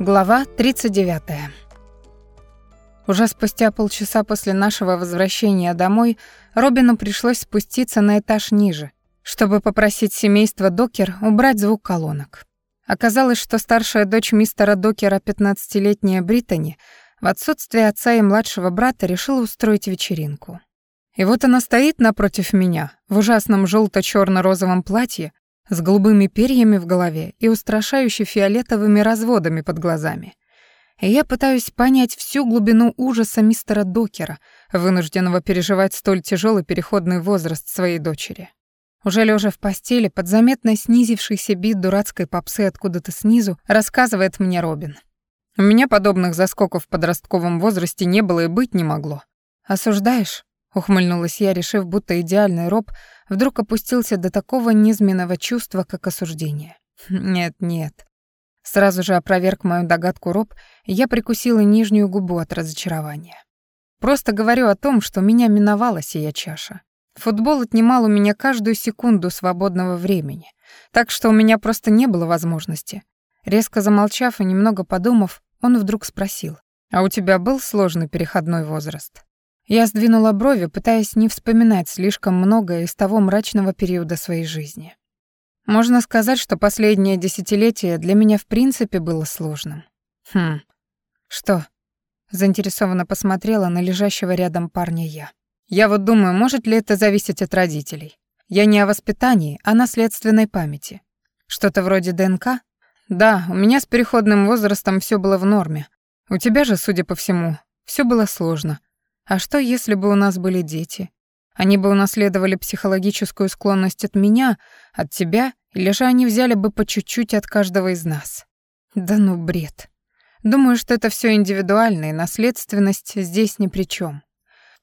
Глава 39. Уже спустя полчаса после нашего возвращения домой Робину пришлось спуститься на этаж ниже, чтобы попросить семейство Докер убрать звук колонок. Оказалось, что старшая дочь мистера Докера, 15-летняя Британи, в отсутствие отца и младшего брата решила устроить вечеринку. И вот она стоит напротив меня в ужасном желто черно розовом платье с голубыми перьями в голове и устрашающе фиолетовыми разводами под глазами. И я пытаюсь понять всю глубину ужаса мистера Докера, вынужденного переживать столь тяжелый переходный возраст своей дочери. Уже лежа в постели, под заметно снизившийся бит дурацкой попсы откуда-то снизу, рассказывает мне Робин. У меня подобных заскоков в подростковом возрасте не было и быть не могло. «Осуждаешь?» — ухмыльнулась я, решив, будто идеальный Роб вдруг опустился до такого низменного чувства, как осуждение. Нет, нет. Сразу же опроверг мою догадку Роб, я прикусила нижнюю губу от разочарования. Просто говорю о том, что меня миновала сия чаша. Футбол отнимал у меня каждую секунду свободного времени, так что у меня просто не было возможности. Резко замолчав и немного подумав, он вдруг спросил, «А у тебя был сложный переходной возраст?» Я сдвинула брови, пытаясь не вспоминать слишком многое из того мрачного периода своей жизни. Можно сказать, что последнее десятилетие для меня в принципе было сложным. Хм. Что? Заинтересованно посмотрела на лежащего рядом парня я. Я вот думаю, может ли это зависеть от родителей? Я не о воспитании, а наследственной памяти. Что-то вроде ДНК? Да, у меня с переходным возрастом все было в норме. У тебя же, судя по всему, все было сложно. А что, если бы у нас были дети? Они бы унаследовали психологическую склонность от меня, от тебя, или же они взяли бы по чуть-чуть от каждого из нас? Да ну бред. Думаю, что это все индивидуально, и наследственность здесь ни при чем.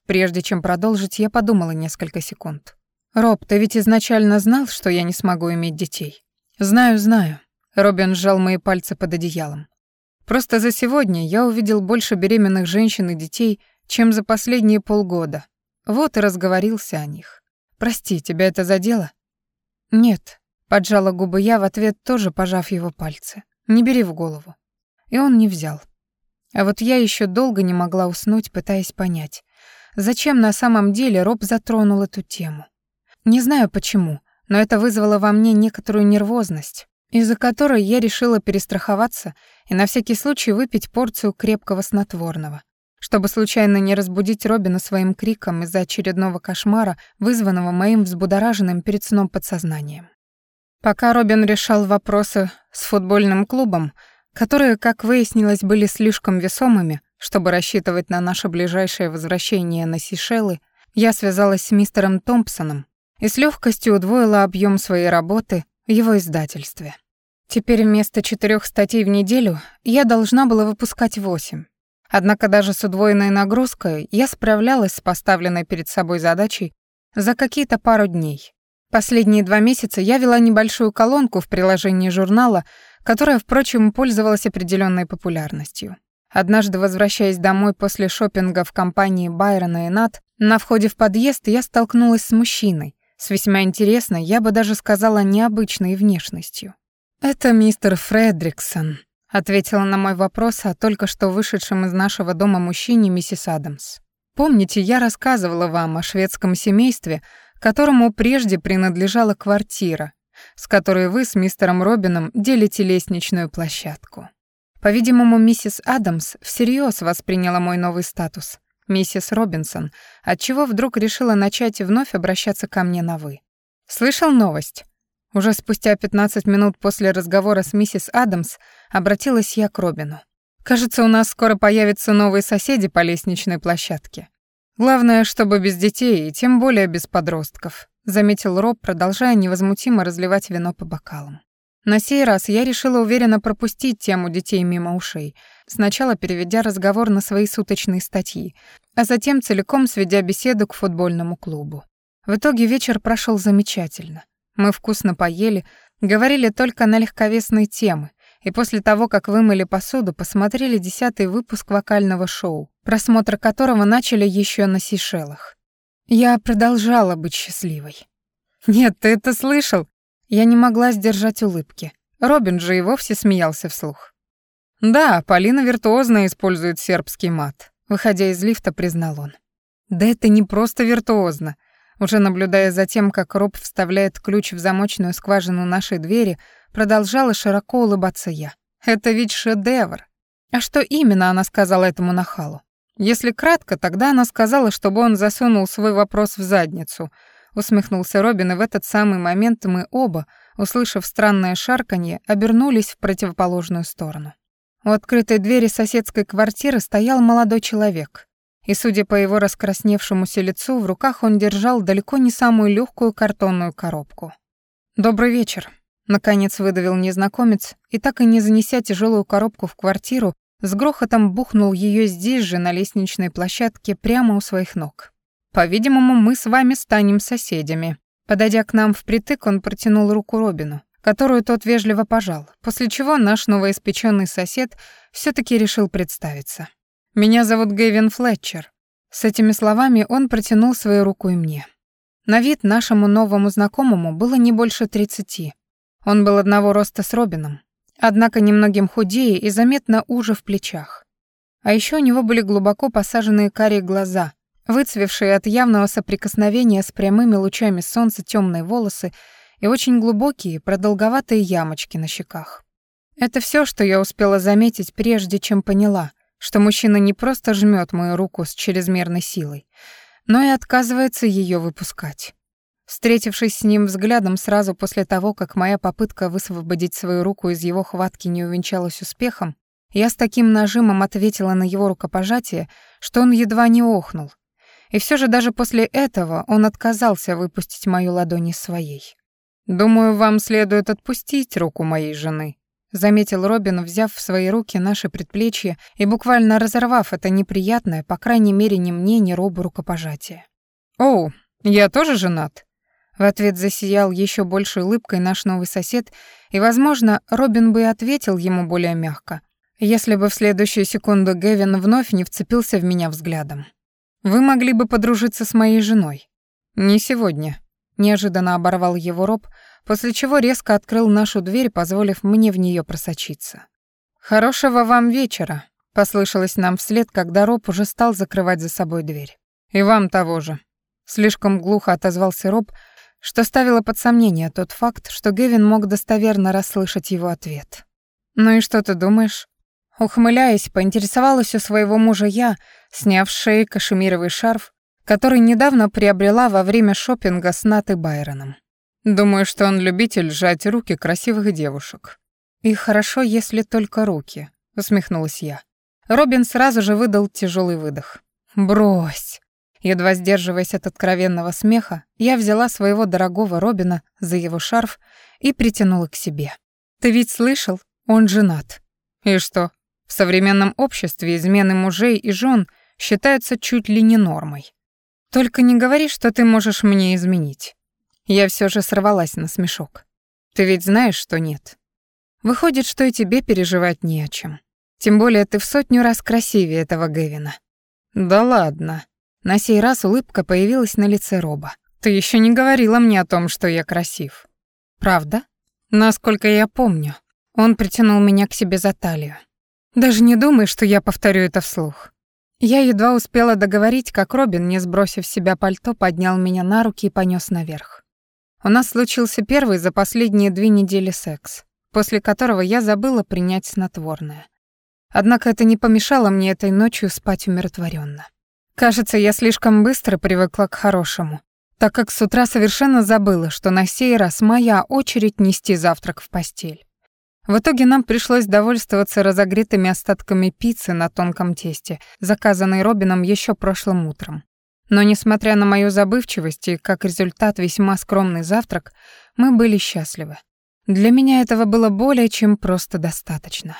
Прежде чем продолжить, я подумала несколько секунд. «Роб, ты ведь изначально знал, что я не смогу иметь детей?» «Знаю, знаю». Робин сжал мои пальцы под одеялом. «Просто за сегодня я увидел больше беременных женщин и детей, чем за последние полгода. Вот и разговорился о них. Прости, тебя это задело? Нет, поджала губы я в ответ, тоже пожав его пальцы. Не бери в голову. И он не взял. А вот я еще долго не могла уснуть, пытаясь понять, зачем на самом деле Роб затронул эту тему. Не знаю почему, но это вызвало во мне некоторую нервозность, из-за которой я решила перестраховаться и на всякий случай выпить порцию крепкого снотворного, чтобы случайно не разбудить Робина своим криком из-за очередного кошмара, вызванного моим взбудораженным перед сном подсознанием. Пока Робин решал вопросы с футбольным клубом, которые, как выяснилось, были слишком весомыми, чтобы рассчитывать на наше ближайшее возвращение на Сейшелы, я связалась с мистером Томпсоном и с легкостью удвоила объем своей работы в его издательстве. Теперь вместо четырех статей в неделю я должна была выпускать восемь. Однако даже с удвоенной нагрузкой я справлялась с поставленной перед собой задачей за какие-то пару дней. Последние два месяца я вела небольшую колонку в приложении журнала, которая, впрочем, пользовалась определенной популярностью. Однажды, возвращаясь домой после шопинга в компании Байрона и Нат, на входе в подъезд я столкнулась с мужчиной, с весьма интересной, я бы даже сказала, необычной внешностью. «Это мистер Фредриксон», ответила на мой вопрос о только что вышедшем из нашего дома мужчине миссис Адамс. Помните, я рассказывала вам о шведском семействе, которому прежде принадлежала квартира, с которой вы с мистером Робином делите лестничную площадку. По-видимому, миссис Адамс всерьез восприняла мой новый статус, миссис Робинсон, отчего вдруг решила начать вновь обращаться ко мне на «вы». «Слышал новость?» Уже спустя 15 минут после разговора с миссис Адамс обратилась я к Робину. «Кажется, у нас скоро появятся новые соседи по лестничной площадке. Главное, чтобы без детей и тем более без подростков», заметил Роб, продолжая невозмутимо разливать вино по бокалам. На сей раз я решила уверенно пропустить тему детей мимо ушей, сначала переведя разговор на свои суточные статьи, а затем целиком сведя беседу к футбольному клубу. В итоге вечер прошел замечательно. Мы вкусно поели, говорили только на легковесные темы, и после того, как вымыли посуду, посмотрели десятый выпуск вокального шоу, просмотр которого начали еще на Сейшелах. Я продолжала быть счастливой. «Нет, ты это слышал?» Я не могла сдержать улыбки. Робин же и вовсе смеялся вслух. Да, Полина виртуозно использует сербский мат, выходя из лифта, признал он. Да это не просто виртуозно. Уже наблюдая за тем, как Роб вставляет ключ в замочную скважину нашей двери, продолжала широко улыбаться я. Это ведь шедевр. А что именно она сказала этому нахалу? Если кратко, тогда она сказала, чтобы он засунул свой вопрос в задницу. Усмехнулся Робин, и в этот самый момент мы оба, услышав странное шарканье, обернулись в противоположную сторону. У открытой двери соседской квартиры стоял молодой человек. И, судя по его раскрасневшемуся лицу, в руках он держал далеко не самую легкую картонную коробку. «Добрый вечер», — наконец выдавил незнакомец, и так и не занеся тяжелую коробку в квартиру, с грохотом бухнул ее здесь же, на лестничной площадке, прямо у своих ног. «По-видимому, мы с вами станем соседями». Подойдя к нам впритык, он протянул руку Робину, которую тот вежливо пожал, после чего наш новоиспеченный сосед все таки решил представиться. «Меня зовут Гэвин Флетчер». С этими словами он протянул свою руку и мне. На вид нашему новому знакомому было не больше тридцати. Он был одного роста с Робином, однако немногим худее и заметно уже в плечах. А еще у него были глубоко посаженные карие глаза, выцвевшие от явного соприкосновения с прямыми лучами солнца темные волосы и очень глубокие, продолговатые ямочки на щеках. Это все, что я успела заметить, прежде чем поняла, что мужчина не просто жмет мою руку с чрезмерной силой, но и отказывается ее выпускать. Встретившись с ним взглядом сразу после того, как моя попытка высвободить свою руку из его хватки не увенчалась успехом, я с таким нажимом ответила на его рукопожатие, что он едва не охнул. И все же даже после этого он отказался выпустить мою ладонь из своей. «Думаю, вам следует отпустить руку моей жены», заметил Робин, взяв в свои руки наши предплечья и буквально разорвав это неприятное, по крайней мере, ни мне, ни Робу рукопожатие. «Оу, я тоже женат?» В ответ засиял еще большей улыбкой наш новый сосед, и, возможно, Робин бы и ответил ему более мягко, если бы в следующую секунду Гэвин вновь не вцепился в меня взглядом. «Вы могли бы подружиться с моей женой». «Не сегодня», — неожиданно оборвал его Роб, после чего резко открыл нашу дверь, позволив мне в нее просочиться. «Хорошего вам вечера», — послышалось нам вслед, когда Роб уже стал закрывать за собой дверь. «И вам того же». Слишком глухо отозвался Роб, что ставило под сомнение тот факт, что Гевин мог достоверно расслышать его ответ. «Ну и что ты думаешь?» Ухмыляясь, поинтересовалась у своего мужа я, сняв с шеи кашемировый шарф, который недавно приобрела во время шопинга с Натой Байроном. Думаю, что он любитель сжать руки красивых девушек. И хорошо, если только руки, усмехнулась я. Робин сразу же выдал тяжелый выдох. Брось. Едва сдерживаясь от откровенного смеха, я взяла своего дорогого Робина за его шарф и притянула к себе. «Ты ведь слышал? Он женат». «И что? В современном обществе измены мужей и жен считаются чуть ли не нормой. Только не говори, что ты можешь мне изменить». Я все же сорвалась на смешок. «Ты ведь знаешь, что нет. Выходит, что и тебе переживать не о чем. Тем более ты в сотню раз красивее этого Гевина». «Да ладно», на сей раз улыбка появилась на лице Роба. «Ты еще не говорила мне о том, что я красив». «Правда?» «Насколько я помню». Он притянул меня к себе за талию. «Даже не думай, что я повторю это вслух». Я едва успела договорить, как Робин, не сбросив с себя пальто, поднял меня на руки и понес наверх. У нас случился первый за последние две недели секс, после которого я забыла принять снотворное. Однако это не помешало мне этой ночью спать умиротворенно. Кажется, я слишком быстро привыкла к хорошему, так как с утра совершенно забыла, что на сей раз моя очередь нести завтрак в постель. В итоге нам пришлось довольствоваться разогретыми остатками пиццы на тонком тесте, заказанной Робином еще прошлым утром. Но несмотря на мою забывчивость и как результат весьма скромный завтрак, мы были счастливы. Для меня этого было более чем просто достаточно.